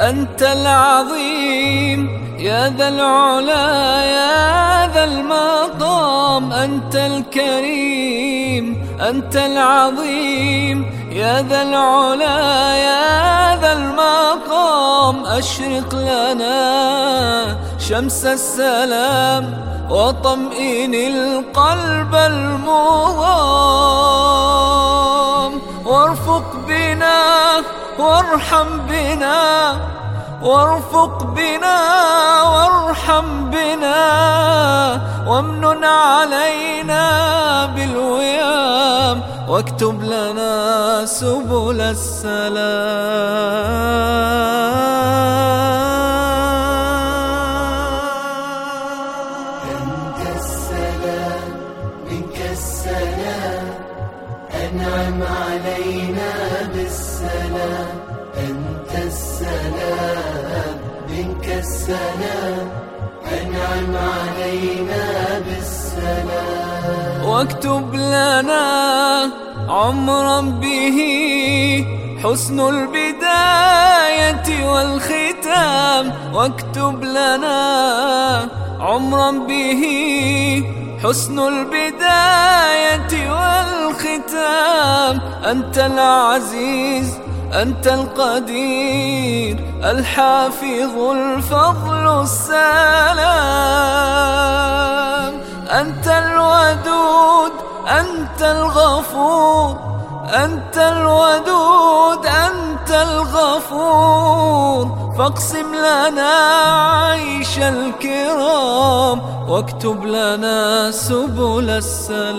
أنت العظيم يا ذا العلا يا ذا المقام أنت الكريم أنت العظيم يا ذا العلا يا ذا المقام أشرق لنا شمس السلام وطمئن القلب المضام وارفق وارحم بنا وارفق بنا وارحم بنا وامنن علينا بالويام واكتب لنا سبل السلام. أنت السلام منك السلام. أنعم علينا بالسلام. أنت السلام منك السلام. أنعم علينا بالسلام. واكتب لنا عمرا به حسن البداية والختام. واكتب لنا عمرا به حسن البداية والختام. أنت العزيز أنت القدير الحافظ الفضل السلام. أنت الودود أنت الغفور. أنت الودود أنت الغفور. فاقسم لنا عيش الكرام واكتب لنا سبل السلام.